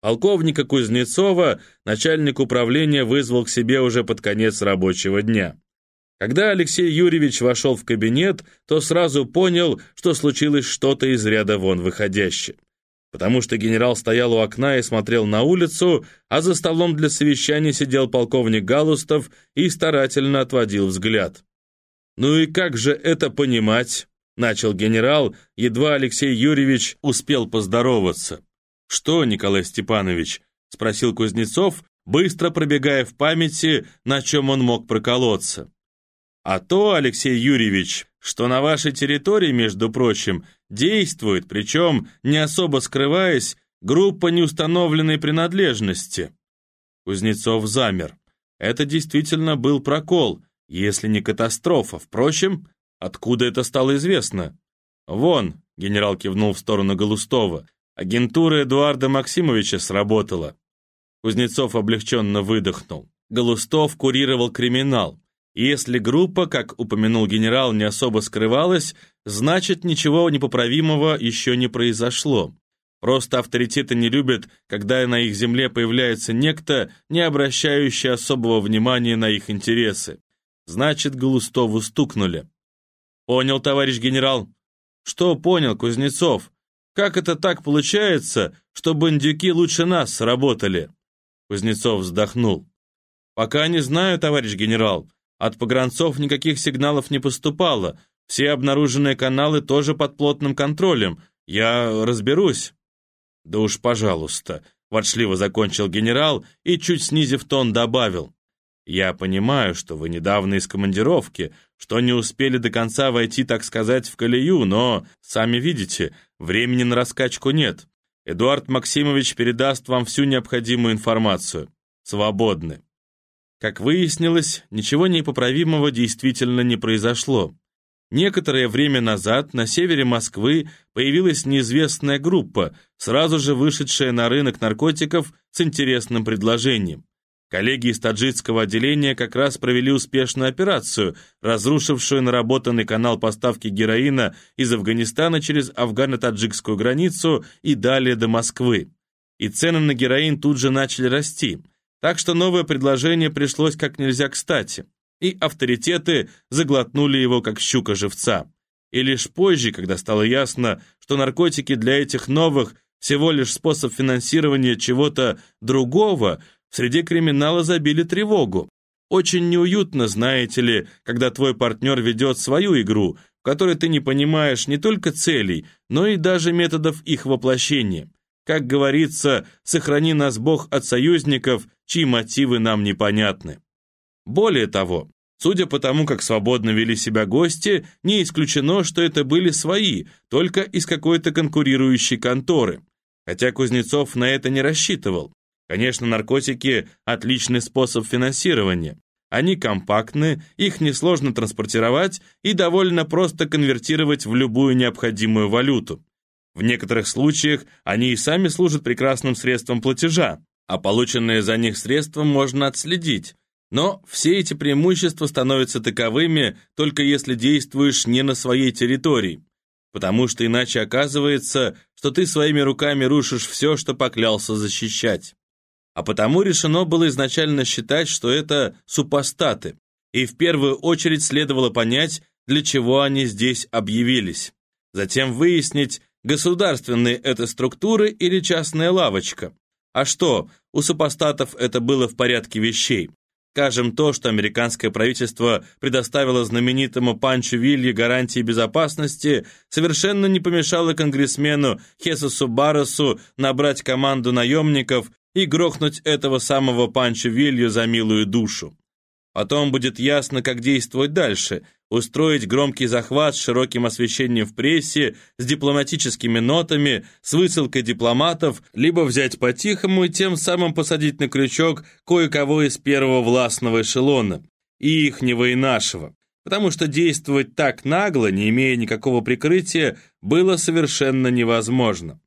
Полковника Кузнецова начальник управления вызвал к себе уже под конец рабочего дня. Когда Алексей Юрьевич вошел в кабинет, то сразу понял, что случилось что-то из ряда вон выходящее. Потому что генерал стоял у окна и смотрел на улицу, а за столом для совещания сидел полковник Галустов и старательно отводил взгляд. «Ну и как же это понимать?» — начал генерал, едва Алексей Юрьевич успел поздороваться. «Что, Николай Степанович?» — спросил Кузнецов, быстро пробегая в памяти, на чем он мог проколоться. «А то, Алексей Юрьевич, что на вашей территории, между прочим, действует, причем, не особо скрываясь, группа неустановленной принадлежности». Кузнецов замер. Это действительно был прокол, если не катастрофа. Впрочем, откуда это стало известно? «Вон», — генерал кивнул в сторону Галустова, Агентура Эдуарда Максимовича сработала. Кузнецов облегченно выдохнул. Галустов курировал криминал. И если группа, как упомянул генерал, не особо скрывалась, значит, ничего непоправимого еще не произошло. Просто авторитеты не любят, когда на их земле появляется некто, не обращающий особого внимания на их интересы. Значит, Галустову стукнули. «Понял, товарищ генерал?» «Что понял, Кузнецов?» Как это так получается, что бандюки лучше нас сработали?» Кузнецов вздохнул. «Пока не знаю, товарищ генерал. От погранцов никаких сигналов не поступало. Все обнаруженные каналы тоже под плотным контролем. Я разберусь». «Да уж, пожалуйста», — ворчливо закончил генерал и, чуть снизив тон, добавил. «Я понимаю, что вы недавно из командировки, что не успели до конца войти, так сказать, в колею, но, сами видите, времени на раскачку нет. Эдуард Максимович передаст вам всю необходимую информацию. Свободны». Как выяснилось, ничего непоправимого действительно не произошло. Некоторое время назад на севере Москвы появилась неизвестная группа, сразу же вышедшая на рынок наркотиков с интересным предложением. Коллеги из таджикского отделения как раз провели успешную операцию, разрушившую наработанный канал поставки героина из Афганистана через афгано-таджикскую границу и далее до Москвы. И цены на героин тут же начали расти. Так что новое предложение пришлось как нельзя кстати. И авторитеты заглотнули его как щука живца. И лишь позже, когда стало ясно, что наркотики для этих новых всего лишь способ финансирования чего-то другого – Среди криминала забили тревогу. Очень неуютно, знаете ли, когда твой партнер ведет свою игру, в которой ты не понимаешь не только целей, но и даже методов их воплощения. Как говорится, сохрани нас Бог от союзников, чьи мотивы нам непонятны. Более того, судя по тому, как свободно вели себя гости, не исключено, что это были свои, только из какой-то конкурирующей конторы. Хотя Кузнецов на это не рассчитывал. Конечно, наркотики – отличный способ финансирования. Они компактны, их несложно транспортировать и довольно просто конвертировать в любую необходимую валюту. В некоторых случаях они и сами служат прекрасным средством платежа, а полученные за них средства можно отследить. Но все эти преимущества становятся таковыми, только если действуешь не на своей территории, потому что иначе оказывается, что ты своими руками рушишь все, что поклялся защищать а потому решено было изначально считать, что это супостаты, и в первую очередь следовало понять, для чего они здесь объявились. Затем выяснить, государственные это структуры или частная лавочка. А что, у супостатов это было в порядке вещей. Скажем то, что американское правительство предоставило знаменитому Панчу Вилье гарантии безопасности, совершенно не помешало конгрессмену Хесусу Барресу набрать команду наемников и грохнуть этого самого Панчо Вилью за милую душу. Потом будет ясно, как действовать дальше, устроить громкий захват с широким освещением в прессе, с дипломатическими нотами, с высылкой дипломатов, либо взять по-тихому и тем самым посадить на крючок кое-кого из первого властного эшелона, и ихнего, и нашего. Потому что действовать так нагло, не имея никакого прикрытия, было совершенно невозможно.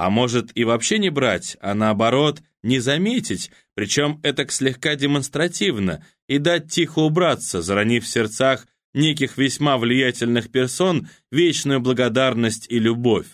А может и вообще не брать, а наоборот, не заметить, причем это слегка демонстративно, и дать тихо убраться, заронив в сердцах неких весьма влиятельных персон вечную благодарность и любовь.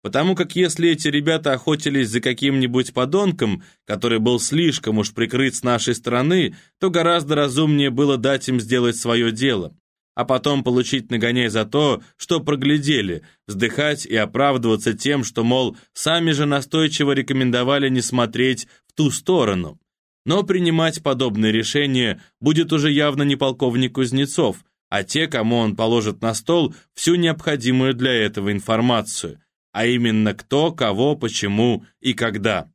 потому как если эти ребята охотились за каким-нибудь подонком, который был слишком уж прикрыт с нашей стороны, то гораздо разумнее было дать им сделать свое дело, а потом получить нагоняй за то, что проглядели, вздыхать и оправдываться тем, что, мол, сами же настойчиво рекомендовали не смотреть в ту сторону. Но принимать подобные решения будет уже явно не полковник Кузнецов, а те, кому он положит на стол всю необходимую для этого информацию – а именно кто, кого, почему и когда.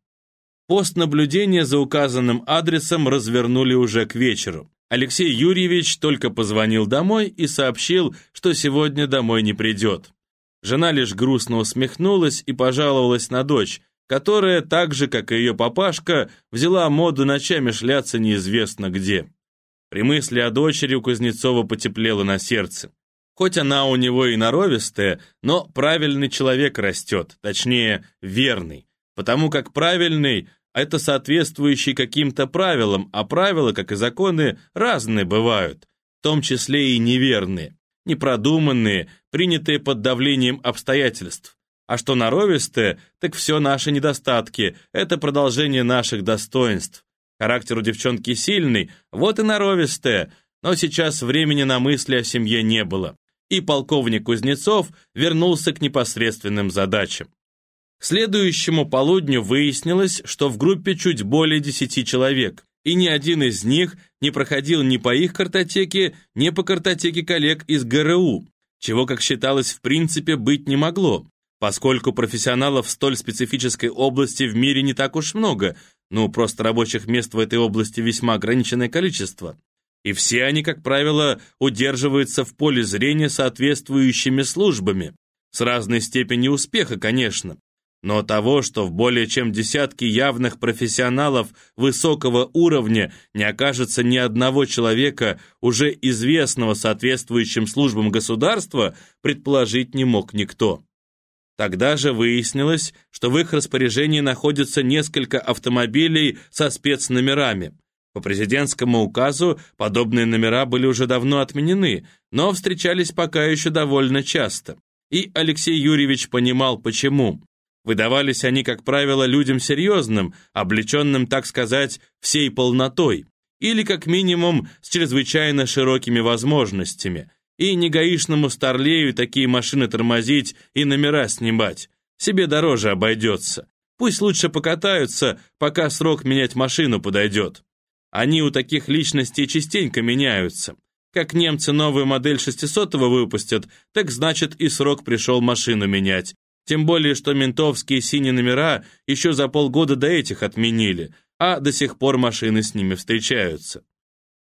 Пост наблюдения за указанным адресом развернули уже к вечеру. Алексей Юрьевич только позвонил домой и сообщил, что сегодня домой не придет. Жена лишь грустно усмехнулась и пожаловалась на дочь, которая, так же, как и ее папашка, взяла моду ночами шляться неизвестно где. При мысли о дочери у Кузнецова потеплело на сердце. Хоть она у него и норовистая, но правильный человек растет, точнее, верный. Потому как правильный – это соответствующий каким-то правилам, а правила, как и законы, разные бывают, в том числе и неверные, непродуманные, принятые под давлением обстоятельств. А что норовистое, так все наши недостатки, это продолжение наших достоинств. Характер у девчонки сильный, вот и норовистая, но сейчас времени на мысли о семье не было и полковник Кузнецов вернулся к непосредственным задачам. Следующему полудню выяснилось, что в группе чуть более 10 человек, и ни один из них не проходил ни по их картотеке, ни по картотеке коллег из ГРУ, чего, как считалось, в принципе быть не могло, поскольку профессионалов в столь специфической области в мире не так уж много, ну, просто рабочих мест в этой области весьма ограниченное количество. И все они, как правило, удерживаются в поле зрения соответствующими службами, с разной степенью успеха, конечно, но того, что в более чем десятке явных профессионалов высокого уровня не окажется ни одного человека, уже известного соответствующим службам государства, предположить не мог никто. Тогда же выяснилось, что в их распоряжении находится несколько автомобилей со спецномерами, по президентскому указу подобные номера были уже давно отменены, но встречались пока еще довольно часто. И Алексей Юрьевич понимал, почему. Выдавались они, как правило, людям серьезным, облеченным, так сказать, всей полнотой, или, как минимум, с чрезвычайно широкими возможностями. И не гаишному старлею такие машины тормозить и номера снимать. Себе дороже обойдется. Пусть лучше покатаются, пока срок менять машину подойдет. Они у таких личностей частенько меняются. Как немцы новую модель 600 выпустят, так значит и срок пришел машину менять. Тем более, что ментовские синие номера еще за полгода до этих отменили, а до сих пор машины с ними встречаются.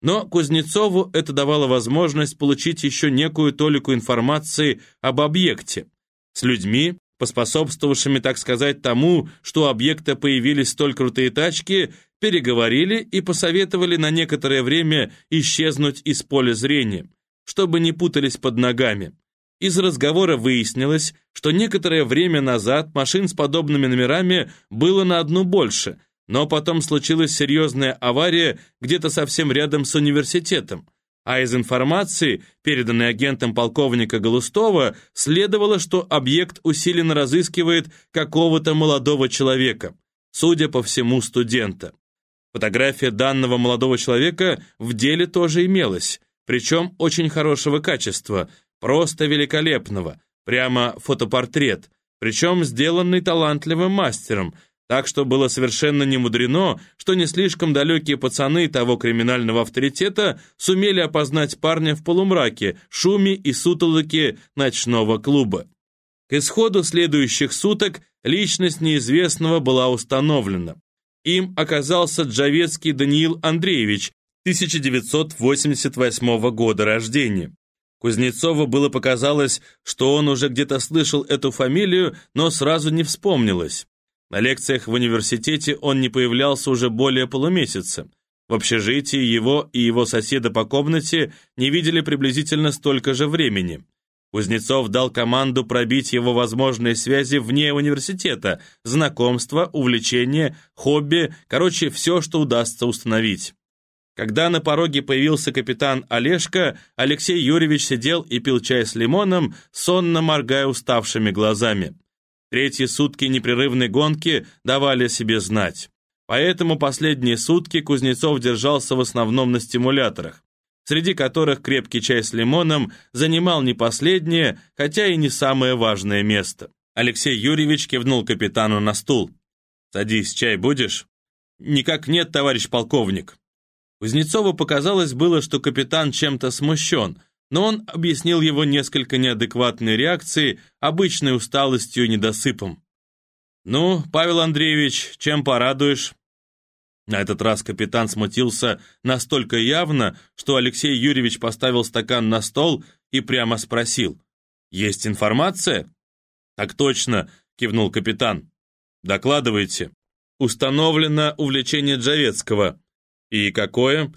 Но Кузнецову это давало возможность получить еще некую толику информации об объекте. С людьми, поспособствовавшими, так сказать, тому, что у объекта появились столь крутые тачки, переговорили и посоветовали на некоторое время исчезнуть из поля зрения, чтобы не путались под ногами. Из разговора выяснилось, что некоторое время назад машин с подобными номерами было на одну больше, но потом случилась серьезная авария где-то совсем рядом с университетом, а из информации, переданной агентом полковника Голустова, следовало, что объект усиленно разыскивает какого-то молодого человека, судя по всему, студента. Фотография данного молодого человека в деле тоже имелась, причем очень хорошего качества, просто великолепного, прямо фотопортрет, причем сделанный талантливым мастером, так что было совершенно не мудрено, что не слишком далекие пацаны того криминального авторитета сумели опознать парня в полумраке, шуме и сутолоке ночного клуба. К исходу следующих суток личность неизвестного была установлена. Им оказался Джавецкий Даниил Андреевич, 1988 года рождения. Кузнецову было показалось, что он уже где-то слышал эту фамилию, но сразу не вспомнилось. На лекциях в университете он не появлялся уже более полумесяца. В общежитии его и его соседа по комнате не видели приблизительно столько же времени. Кузнецов дал команду пробить его возможные связи вне университета, знакомства, увлечения, хобби, короче, все, что удастся установить. Когда на пороге появился капитан Олежка, Алексей Юрьевич сидел и пил чай с лимоном, сонно моргая уставшими глазами. Третьи сутки непрерывной гонки давали о себе знать. Поэтому последние сутки Кузнецов держался в основном на стимуляторах, среди которых крепкий чай с лимоном занимал не последнее, хотя и не самое важное место. Алексей Юрьевич кивнул капитану на стул. «Садись, чай будешь?» «Никак нет, товарищ полковник». Кузнецову показалось было, что капитан чем-то смущен, но он объяснил его несколько неадекватной реакцией, обычной усталостью и недосыпом. «Ну, Павел Андреевич, чем порадуешь?» На этот раз капитан смутился настолько явно, что Алексей Юрьевич поставил стакан на стол и прямо спросил. «Есть информация?» «Так точно», — кивнул капитан. «Докладывайте». «Установлено увлечение Джавецкого». «И какое?»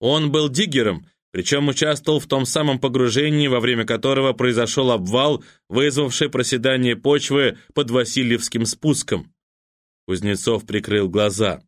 «Он был диггером, причем участвовал в том самом погружении, во время которого произошел обвал, вызвавший проседание почвы под Васильевским спуском». Кузнецов прикрыл глаза.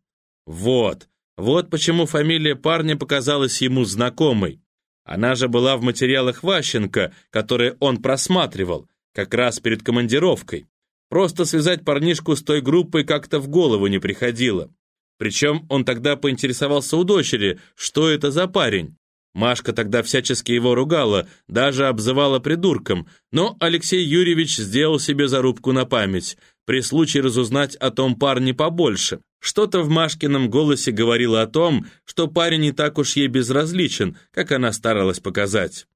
«Вот, вот почему фамилия парня показалась ему знакомой. Она же была в материалах Ващенко, которые он просматривал как раз перед командировкой. Просто связать парнишку с той группой как-то в голову не приходило. Причем он тогда поинтересовался у дочери, что это за парень. Машка тогда всячески его ругала, даже обзывала придурком, но Алексей Юрьевич сделал себе зарубку на память, при случае разузнать о том парне побольше. Что-то в Машкином голосе говорило о том, что парень не так уж ей безразличен, как она старалась показать.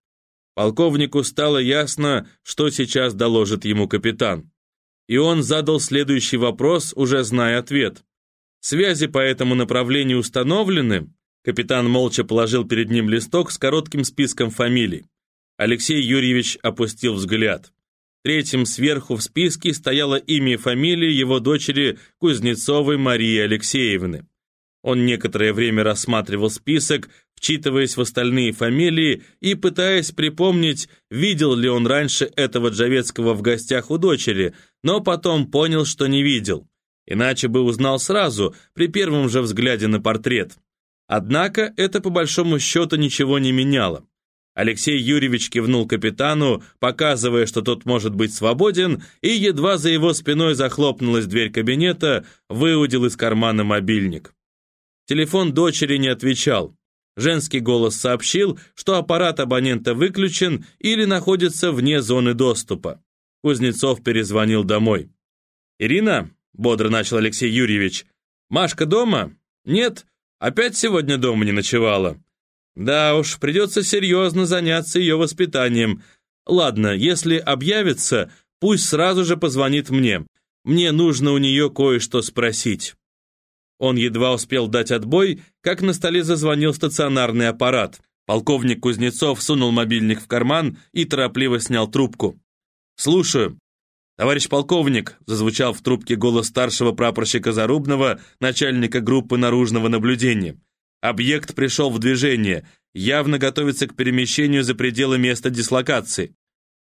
Полковнику стало ясно, что сейчас доложит ему капитан. И он задал следующий вопрос, уже зная ответ. «Связи по этому направлению установлены?» Капитан молча положил перед ним листок с коротким списком фамилий. Алексей Юрьевич опустил взгляд. Третьим сверху в списке стояло имя и фамилия его дочери Кузнецовой Марии Алексеевны. Он некоторое время рассматривал список, вчитываясь в остальные фамилии и пытаясь припомнить, видел ли он раньше этого Джавецкого в гостях у дочери, но потом понял, что не видел. Иначе бы узнал сразу, при первом же взгляде на портрет. Однако это по большому счету ничего не меняло. Алексей Юрьевич кивнул капитану, показывая, что тот может быть свободен, и едва за его спиной захлопнулась дверь кабинета, выудил из кармана мобильник. Телефон дочери не отвечал. Женский голос сообщил, что аппарат абонента выключен или находится вне зоны доступа. Кузнецов перезвонил домой. «Ирина?» — бодро начал Алексей Юрьевич. «Машка дома?» «Нет, опять сегодня дома не ночевала». «Да уж, придется серьезно заняться ее воспитанием. Ладно, если объявится, пусть сразу же позвонит мне. Мне нужно у нее кое-что спросить». Он едва успел дать отбой, как на столе зазвонил стационарный аппарат. Полковник Кузнецов сунул мобильник в карман и торопливо снял трубку. «Слушаю». «Товарищ полковник», — зазвучал в трубке голос старшего прапорщика Зарубного, начальника группы наружного наблюдения. «Объект пришел в движение, явно готовится к перемещению за пределы места дислокации».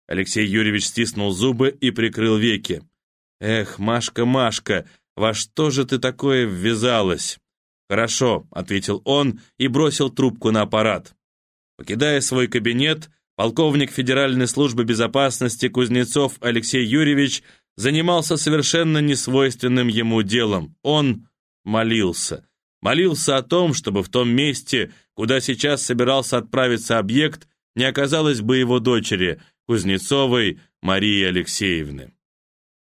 Алексей Юрьевич стиснул зубы и прикрыл веки. «Эх, Машка, Машка, во что же ты такое ввязалась?» «Хорошо», — ответил он и бросил трубку на аппарат. Покидая свой кабинет, полковник Федеральной службы безопасности Кузнецов Алексей Юрьевич занимался совершенно несвойственным ему делом. Он молился. Молился о том, чтобы в том месте, куда сейчас собирался отправиться объект, не оказалось бы его дочери, Кузнецовой Марии Алексеевны.